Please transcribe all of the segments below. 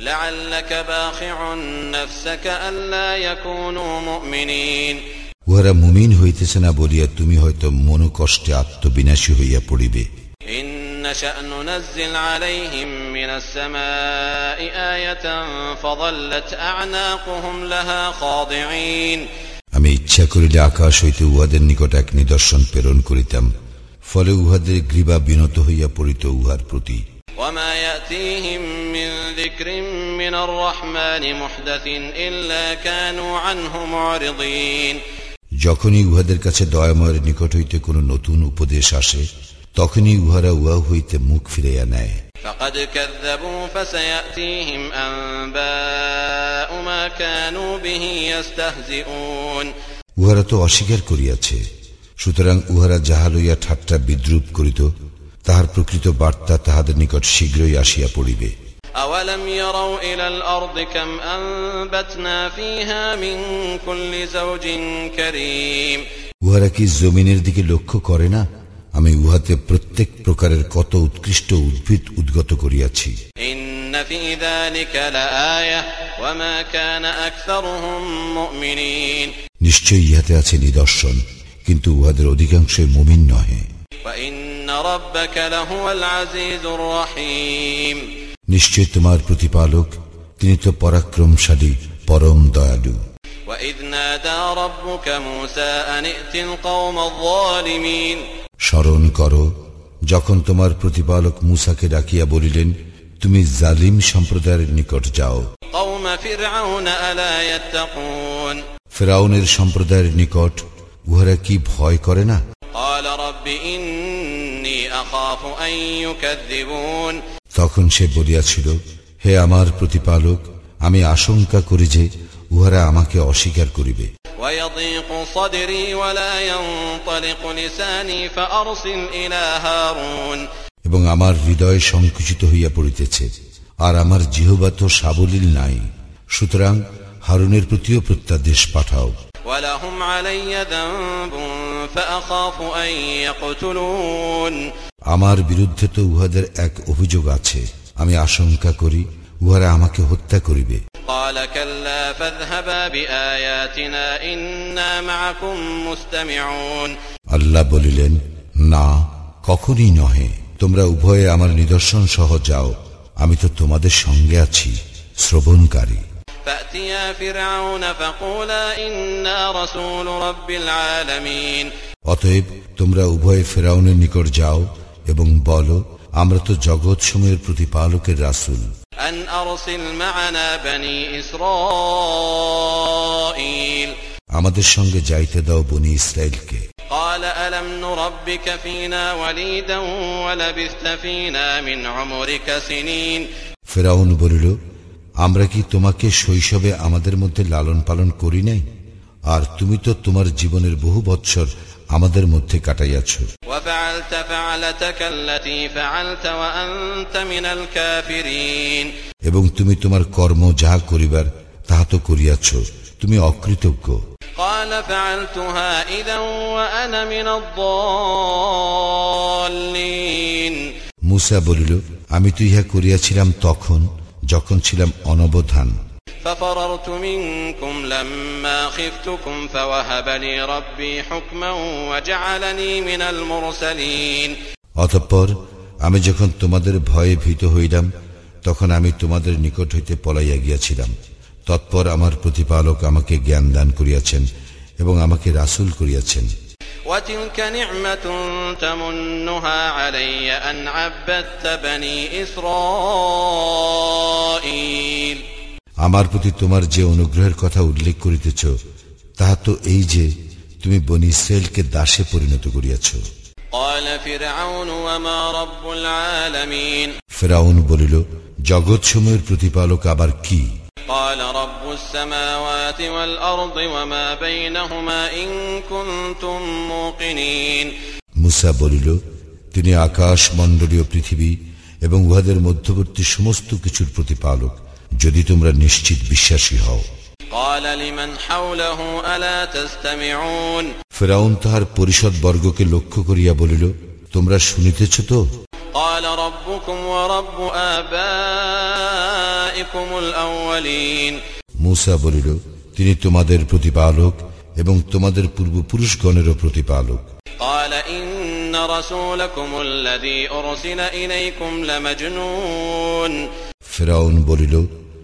لعلك باخع نفسك ألا يكونوا مؤمنين উহারা মুমিন হইতেছে না বলিয়া তুমি হয়তো মনোকষ্টে আত্মবিনাশী হইয়া পড়িবে إن نشأ ننزل عليهم من السماء آية فظلت أعناقهم لها خاضعين আমি ইচ্ছা করিলে আকাশ হইতে উহাদের নিকট এক নিদর্শন প্রেরণ করিতাম ফলে উহাদের গ্রীবা বিনত হইয়া পড়িত উহার প্রতি وما يأتيهم من ذكر من الرحمن محدث إلا كانوا عنه معرضين যখনই উহাদের কাছে দয়াময়ের নিকট হইতে কোনো নতুন উপদেশ আসে তখনই উহারা উহা হইতে মুখ ফিরাইয়া নেয় فقد كذبوا فسيأتيهم أنباء ما كانوا به يستهزئون উহারা তো অস্বীকার করিয়াছে সুতরাং উহারা যাহা লইয়া ঠাট্টা বিদ্রুপ করিত তাহার প্রকৃত বার্তা তাহাদের নিকট শীঘ্রই আসিয়া পড়িবে أولم يروا إلى الأرض كم أنبتنا فيها من كل زوج كريم উহারা কি জমিনের দিকে লক্ষ্য করে না আমি উহাতে প্রত্যেক প্রকারের কত উৎকৃষ্ট উদ্ভিদ উদ্গত করিয়াছি إن في ذلك لآية وما كان أكثرهم مؤمنين নিশ্চয়ই ইহাতে আছে নিদর্শন কিন্তু উহাদের অধিকাংশই মুমিন নহে নিশ্চয় তোমার প্রতিপালক তিনি তো পরাক্রমশালী পরম দয়ালু। স্মরণ করো যখন তোমার প্রতিপালক মুসাকে ডাকিয়া বলিলেন তুমি জালিম সম্প্রদায়ের নিকট যাও। ফেরাউনের সম্প্রদায়ের নিকট উহারা কি ভয় করে না? তখন সে বলিয়াছিল হে আমার প্রতিপালক আমি আশঙ্কা করি যে উহারা আমাকে অস্বীকার করিবে। এবং আমার হৃদয় সংকুচিত হইয়া পড়িতেছে আর আমার জিহবাত সাবলীল নাই। সুতরাং হারুনের প্রতিও প্রত্যাদেশ পাঠাও। ولهم علي ذنب فأخاف أن يقتلون আমার বিরুদ্ধে তো উহাদের এক অভিযোগ আছে আমি আশঙ্কা করি উহারা আমাকে হত্যা করিবে قال كلا فاذهبا بآياتنا إنا معكم مستمعون আল্লাহ বলিলেন না কখনই নহে তোমরা উভয়ে আমার নিদর্শন সহ যাও আমি তো তোমাদের সঙ্গে আছি শ্রবণকারী فأتيا فرعون فقولا إنا رسول رب العالمين অতএব তোমরা উভয়ে ফেরাউনের নিকট যাও এবং বলো আমরা তো জগৎ সময়ের প্রতিপালকের রাসুল أن أرسل معنا بني إسرائيل আমাদের সঙ্গে যাইতে দাও বনি ইসরায়েলকে قال ألم نربك فينا وليدا ولبثت فينا من عمرك سنين ফেরাউন বলিল আমরা কি তোমাকে শৈশবে আমাদের মধ্যে লালন পালন করি নাই? আর তুমি তো তোমার জীবনের বহু বৎসর আমাদের মধ্যে কাটাইয়াছ। এবং তুমি তোমার কর্ম যাহা করিবার তাহা তো করিয়াছ। তুমি অকৃতজ্ঞ। মুসা বলিল আমি তো ইহা করিয়াছিলাম তখন যখন ছিলাম অনবধান ففررت منكم لما خفتكم فوهب لي ربي حكما وجعلني من المرسلين অতঃপর আমি যখন তোমাদের ভয়ে ভীত হইলাম তখন আমি তোমাদের নিকট হইতে পলাইয়া গিয়াছিলাম তৎপর আমার প্রতিপালক আমাকে জ্ঞান দান করিয়াছেন এবং আমাকে রাসুল করিয়াছেন وتلك نعمة تمنها علي أن عبدت بني إسرائيل আমার প্রতি তোমার যে অনুগ্রহের কথা উল্লেখ করিতেছ তাহা তো এই যে তুমি বনি ইসরায়েলকে দাসে পরিণত করিয়াছ قال فرعون وما رب العالمين ফেরাউন বলিল জগৎ সময়ের প্রতিপালক আবার কি قال رب السماوات والأرض وما بينهما إن كنتم موقنين মুসা বলিল তিনি আকাশ মণ্ডলীয় পৃথিবী এবং উহাদের মধ্যবর্তী সমস্ত কিছুর প্রতিপালক যদি তোমরা নিশ্চিত বিশ্বাসী হও قال لمن حوله ألا تستمعون ফেরাউন তাহার পরিষদ বর্গকে লক্ষ্য করিয়া বলিল তোমরা শুনিতেছ তো قال ربكم ورب آبائكم الأولين মুসা বলিল তিনি তোমাদের প্রতিপালক এবং তোমাদের পূর্বপুরুষগণেরও প্রতিপালক قال إن رسولكم الذي أرسل إليكم لمجنون ফেরাউন বলিল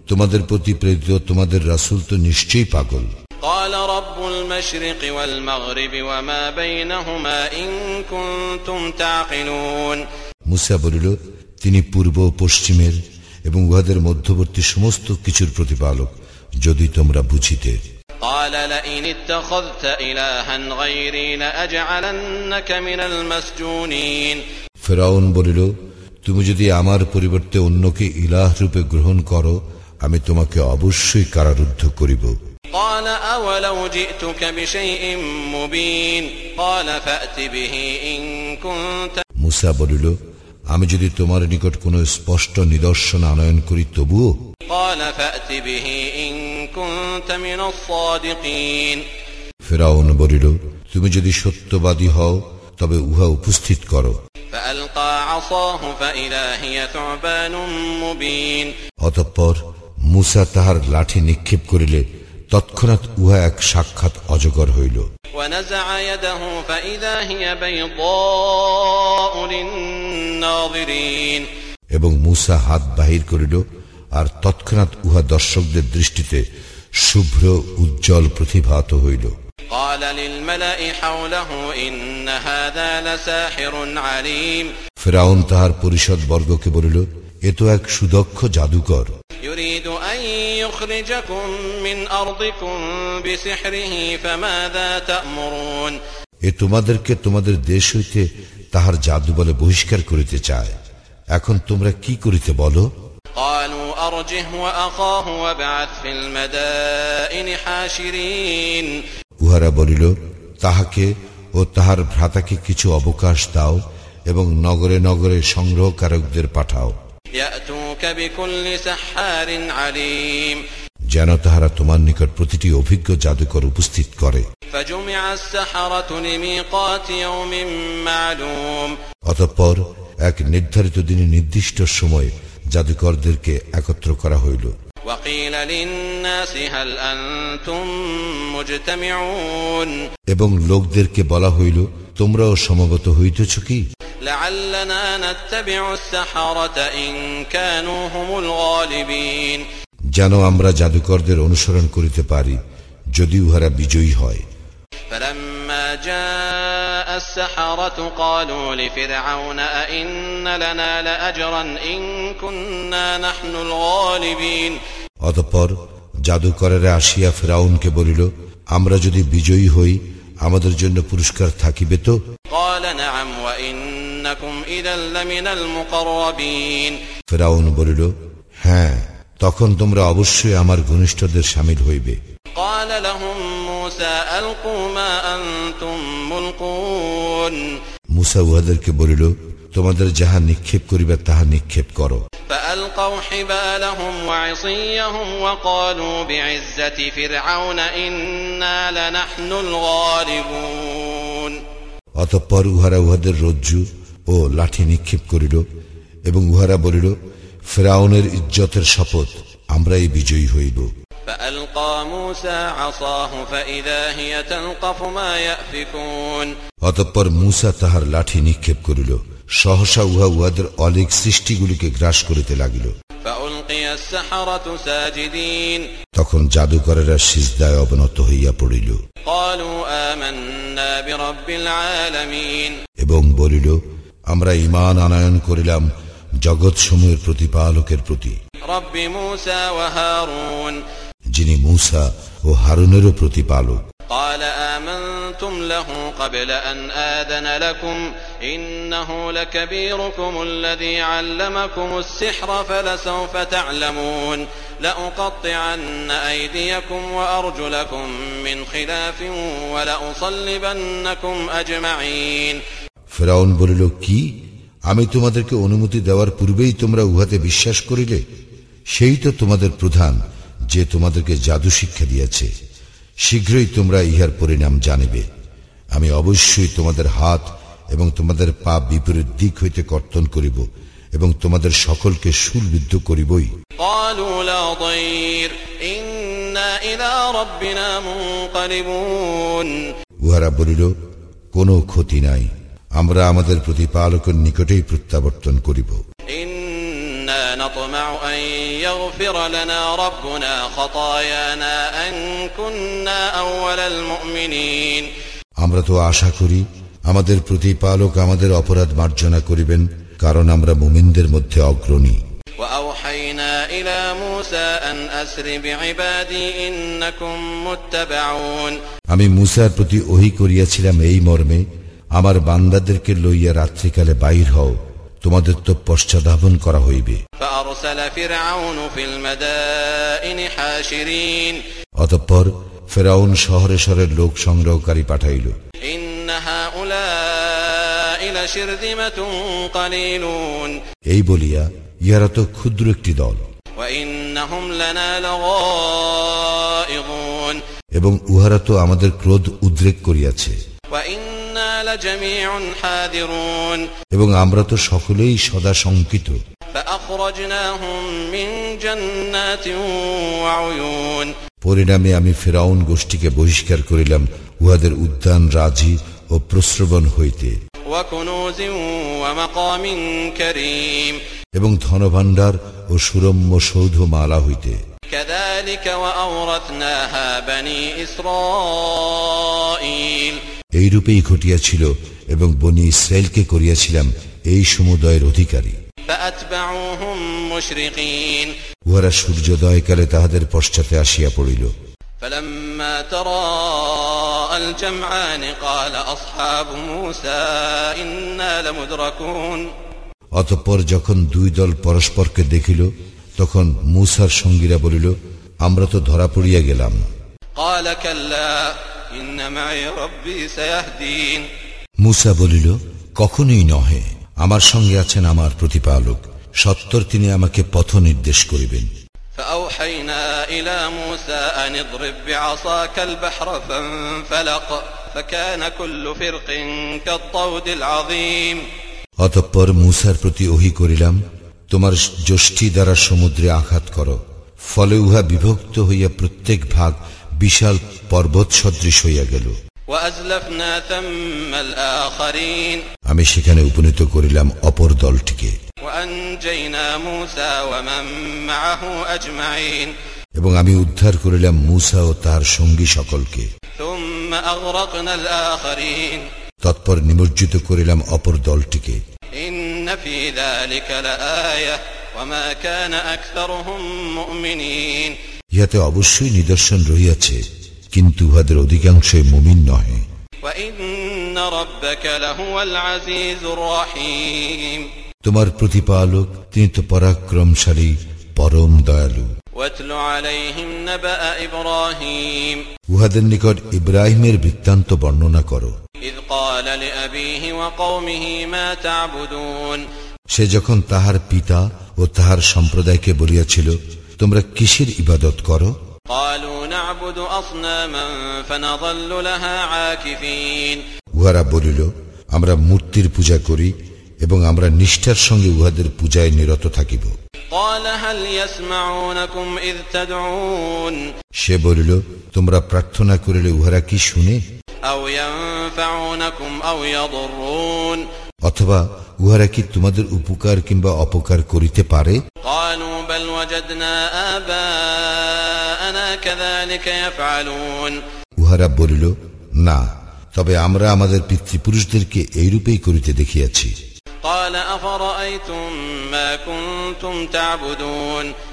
তোমাদের প্রতি প্রেরিত তোমাদের রাসূল তো নিশ্চয়ই পাগল قال رب المشرق والمغرب وما بينهما إن كنتم تعقلون মুসা বলিল তিনি পূর্ব ও পশ্চিমের এবং উহাদের মধ্যবর্তী সমস্ত কিছুর প্রতিপালক যদি তোমরা বুঝিতে قال لئن اتخذت إلها غيري لأجعلنك من المسجونين ফেরাউন বলিল তুমি যদি আমার পরিবর্তে অন্যকে ইলাহ রূপে গ্রহণ করো আমি তোমাকে অবশ্যই কারারুদ্ধ করিব قال أولو جئتك بشيء مبين قال فأت به إن كنت মুসা বলিল আমি যদি তোমার নিকট কোনো স্পষ্ট নিদর্শন আনয়ন করি তবুও ফেরাউন বলিল তুমি যদি সত্যবাদী হও তবে উহা উপস্থিত করো। অতঃপর মুসা তাহার লাঠি নিক্ষেপ করিলে তৎক্ষণাৎ উহা এক সাক্ষাৎ অজগর হইল। এবং মুসা হাত বাহির করিল আর তৎক্ষণাৎ উহা দর্শকদের দৃষ্টিতে শুভ্র উজ্জ্বল প্রতিভাত হইল। ফেরাউন তাহার পরিষদ বর্গকে বলিল এ তো এক সুদক্ষ জাদুকর। يريد أن يخرجكم من أرضكم بسحره فماذا تأمرون এ তোমাদেরকে তোমাদের দেশ হইতে তাহার জাদু বলে বহিষ্কার করিতে চায় এখন তোমরা কি করিতে বলো قالوا أرجه وأخاه وابعث في المدائن حاشرين উহারা বলিল তাহাকে ও তাহার ভ্রাতাকে কিছু অবকাশ দাও এবং নগরে নগরে সংগ্রহকারকদের পাঠাও যেন তাহারা তোমার নিকট প্রতিটি অভিজ্ঞ জাদুকর উপস্থিত করে। অতঃপর এক নির্ধারিত দিনে নির্দিষ্ট সময়ে জাদুকরদেরকে একত্র করা হইল। এবং লোকদেরকে বলা হইল তোমরাও সমবেত হইতেছ কি لعلنا نتبع السحرة إن كانوا هم الغالبين যেন আমরা জাদুকরদের অনুসরণ করিতে পারি যদি উহারা বিজয়ী হয় فلما جاء السحرة قالوا لفرعون أئن لنا لأجرا إن كنا نحن الغالبين অতঃপর জাদুকরেরা আসিয়া ফেরাউনকে বলিল আমরা যদি বিজয়ী হই আমাদের জন্য পুরস্কার থাকিবে তো? ফেরাউন বলিল হ্যাঁ তখন তোমরা অবশ্যই আমার ঘনিষ্ঠদের সামিল হইবে। মুসা উহাদেরকে বলিল তোমাদের যাহা নিক্ষেপ করিবে তাহা নিক্ষেপ করো فألقوا حبالهم وعصيهم وقالوا بعزة فرعون إنا لنحن الغالبون অতঃপর উহারা উহাদের রজ্জু ও লাঠি নিক্ষেপ করিল এবং উহারা বলিল ফেরাউনের ইজ্জতের শপথ আমরাই বিজয়ী হইব فألقى موسى عصاه فإذا هي تلقف ما يأفكون অতঃপর মুসা তাহার লাঠি নিক্ষেপ করিল সহসা উহা উহাদের অনেক সৃষ্টিগুলিকে গ্রাস করিতে লাগিল। তখন জাদুকরেরা সিজদায় অবনত হইয়া পড়িল। এবং বলিল, আমরা ইমান আনায়ন করিলাম জগৎসমূহের প্রতিপালকের প্রতি। রব্বি মুসা যিনি মুসা ও হারুনেরও প্রতিপালক قال آمنتم له قبل أن آذن لكم إنه لكبيركم الذي علمكم السحر فلسوف تعلمون لأقطعن أيديكم وأرجلكم من خلاف ولأصلبنكم أجمعين ফেরাউন বলিল কি আমি তোমাদেরকে অনুমতি দেওয়ার পূর্বেই তোমরা উহাতে বিশ্বাস করিলে সেই তো তোমাদের প্রধান যে তোমাদেরকে জাদু শিক্ষা দিয়েছে শীঘ্রই তোমরা ইহার পরিণাম জানিবে। আমি অবশ্যই তোমাদের হাত এবং তোমাদের পা বিপরীত দিক হইতে কর্তন করিব এবং তোমাদের সকলকে সুলবিদ্ধ করিবই। উহারা বলিল কোনো ক্ষতি নাই আমরা আমাদের প্রতিপালকের নিকটেই প্রত্যাবর্তন করিব। إنا نطمع أن يغفر لنا ربنا خطايانا أن كنا أول المؤمنين আমরা তো আশা করি আমাদের প্রতিপালক আমাদের অপরাধ মার্জনা করিবেন কারণ আমরা মুমিনদের মধ্যে অগ্রণী وأوحينا إلى موسى أن أسر بعبادي إنكم متبعون আমি মুসার প্রতি ওহি করিয়াছিলাম এই মর্মে আমার বান্দাদেরকে লইয়া রাত্রিকালে বাইর হও তোমাদের তো পশ্চাদাপন করা হইবে। অতঃপর ফেরাউন শহরে শহরের লোক সংগ্রহকারী পাঠাইল। এই বলিয়া ইহারা তো ক্ষুদ্র একটি দল। এবং উহারা তো আমাদের ক্রোধ উদ্রেক করিয়াছে। এবং আমরা তো সকলেই সদা শঙ্কিত فأخرجناهم من جنات وعيون পরিণামে আমি ফেরাউন গোষ্ঠীকে বহিষ্কার করিলাম উহাদের উদ্যান রাজি ও প্রশ্রবণ হইতে وكنوز ومقام كريم এবং ধনভাণ্ডার ও সুরম্য সৌধমালা হইতে كذلك وأورثناها بني إسرائيل এইরূপেই ঘটিয়াছিল এবং বনি ইসরায়েলকে করিয়াছিলাম এই সমুদয়ের অধিকারী فأتبعوهم مشرقين উহারা সূর্যোদয়কালে তাহাদের পশ্চাতে আসিয়া পড়িল فلما تراءى الجمعان قال أصحاب موسى إنا لمدركون অতঃপর যখন দুই দল পরস্পরকে দেখিল তখন মুসার সঙ্গীরা বলিল আমরা তো ধরা পড়িয়া গেলাম قال كلا إن معي ربي سيهدين মুসা বলিল কখনোই নহে আমার সঙ্গে আছেন আমার প্রতিপালক সত্তর তিনি আমাকে পথ নির্দেশ করিবেন فأوحينا إلى موسى أن اضرب بعصاك البحر فانفلق فكان كل فرق كالطود العظيم অতঃপর মুসার প্রতি ওহি করিলাম তোমার যষ্টি দ্বারা সমুদ্রে আঘাত করো ফলে উহা বিভক্ত হইয়া প্রত্যেক ভাগ বিশাল পর্বত সদৃশ হইয়া গেল। আমি সেখানে উপনীত করিলাম অপর দলটিকে। এবং আমি উদ্ধার করিলাম মুসা ও তার সঙ্গী সকলকে। তৎপর নিমজ্জিত করিলাম অপর দলটিকে। ইন্না ইহাতে অবশ্যই নিদর্শন রহিয়াছে কিন্তু উহাদের অধিকাংশই মুমিন নহে। তোমার প্রতিপালক তিনি তো পরাক্রমশালী পরম দয়ালু। উহাদের নিকট ইব্রাহিমের বৃত্তান্ত বর্ণনা করো। সে যখন তাহার পিতা ও তাহার সম্প্রদায়কে বলিয়াছিল তোমরা কিসের ইবাদত করো? উহারা বলিল আমরা মূর্তির পূজা করি এবং আমরা নিষ্ঠার সঙ্গে উহাদের পূজায় নিরত থাকিব। সে বলিল তোমরা প্রার্থনা করিলে উহারা কি শুনে? অথবা উহারা কি তোমাদের উপকার কিংবা অপকার করিতে পারে? উহারা বলিল না তবে আমরা আমাদের পিতৃপুরুষদেরকে এইরূপেই করিতে দেখিয়াছি।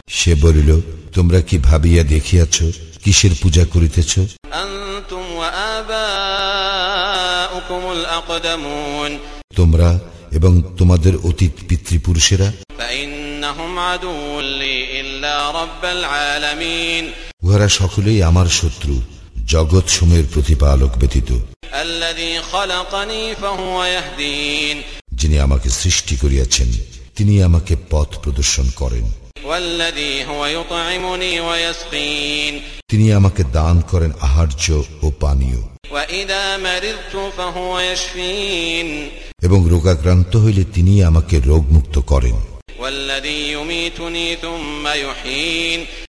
সে বলিল তোমরা কি ভাবিয়া দেখিয়াছ কিসের পূজা করিতেছ? তুম তোমরা এবং তোমাদের অতীত পিতৃপুরুষেরা? উহারা সকলেই আমার শত্রু জগৎ সময়ের প্রতিপালক ব্যতীত। যিনি আমাকে সৃষ্টি করিয়াছেন তিনি আমাকে পথ প্রদর্শন করেন। তিনি আমাকে দান করেন আহার্য ও পানীয়। এবং রোগাক্রান্ত হইলে তিনি আমাকে রোগমুক্ত করেন।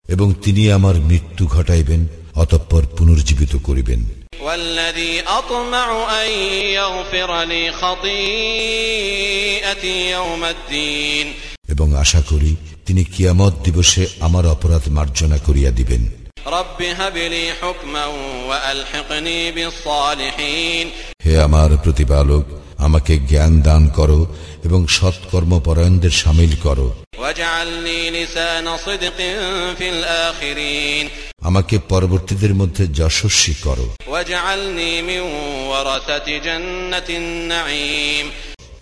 এবং তিনি আমার মৃত্যু ঘটাইবেন অতঃপর পুনর্জীবিত করিবেন। এবং আশা করি তিনি কিয়ামত দিবসে আমার অপরাধ মার্জনা করিয়া দিবেন। হে আমার প্রতিপালক আমাকে জ্ঞান দান করো এবং সৎকর্ম পরায়ণদের সামিল করো। আমাকে পরবর্তীদের মধ্যে যশস্বী করো।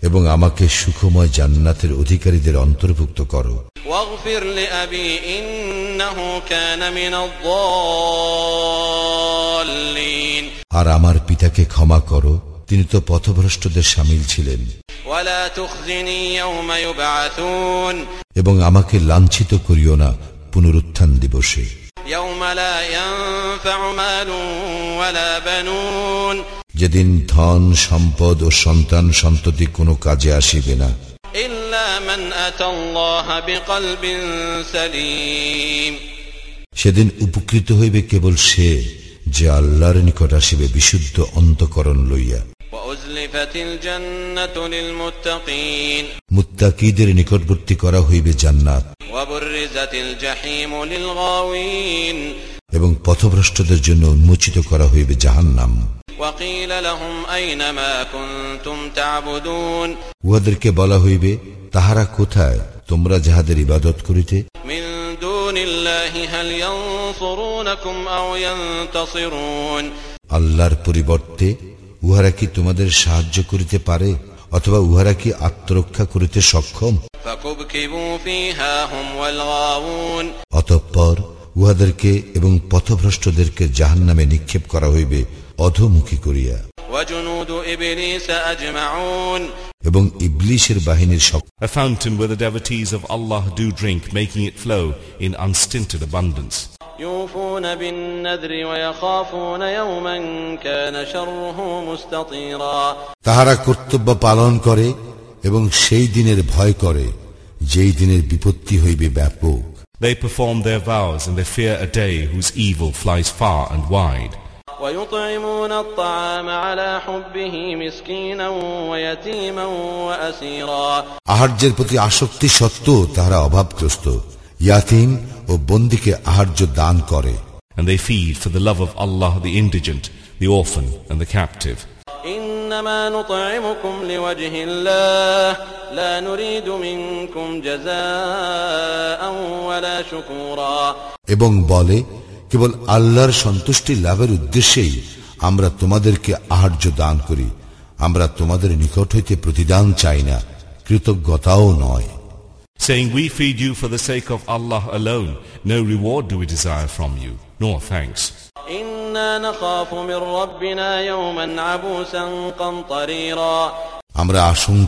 واجعلني من ورثة جنة النعيم এবং আমাকে সুখময় জান্নাতের অধিকারীদের অন্তর্ভুক্ত করো واغفر لأبي إنه كان من الضالين আর আমার পিতাকে ক্ষমা করো তিনি তো পথভ্রষ্টদের সামিল ছিলেন ولا تخزني يوم يبعثون এবং আমাকে লাঞ্ছিত করিও না পুনরুত্থান দিবসে يوم لا ينفع مال ولا بنون যেদিন ধন সম্পদ ও সন্তান সন্ততি কোনো কাজে আসিবে না। সেদিন উপকৃত হইবে কেবল সে যে আল্লাহর নিকট আসিবে বিশুদ্ধ অন্তকরণ লইয়া। মুত্তাকিদের নিকটবর্তী করা হইবে জান্নাত। এবং পথভ্রষ্টদের জন্য উন্মোচিত করা হইবে জাহান্নাম। উহাদেরকে বলা হইবে তাহারা কোথায়? তোমরা যাহাদের ইবাদত করিতে? আল্লাহর পরিবর্তে উহারা কি তোমাদের সাহায্য করিতে পারে অথবা উহারা কি আত্মরক্ষা করিতে সক্ষম? অতঃপর উহাদেরকে এবং পথভ্রষ্টদেরকে জাহান নামে নিক্ষেপ করা হইবে। অধমুখী করিয়া এবং ইবলিশের বাহিনীর সব A fountain where the devotees of Allah do drink, making it flow in unstinted abundance. তাহারা কর্তব্য পালন করে এবং সেই দিনের ভয় করে যেই দিনের বিপত্তি হইবে ব্যাপক They perform their vows and they fear a day whose evil flies far and wide. ويطعمون الطعام على حبه مسكينا ويتيما وأسيرا আহার্যের প্রতি আসক্তি সত্ত্বেও তাহারা অভাবগ্রস্ত ইয়াতিম ও বন্দিকে আহার্য দান করে And they feed for the love of Allah the indigent, the orphan and the captive. إنما نطعمكم لوجه الله لا نريد منكم جزاء ولا شكورا এবং বলে কেবল আল্লাহর সন্তুষ্টি লাভের উদ্দেশ্যেই আমরা তোমাদেরকে আহার্য দান করি আমরা তোমাদের নিকট হইতে প্রতিদান চাই না কৃতজ্ঞতাও নয় Saying, We feed you for the sake of Allah alone. No reward do we desire from you, nor thanks. আমরা আশঙ্কা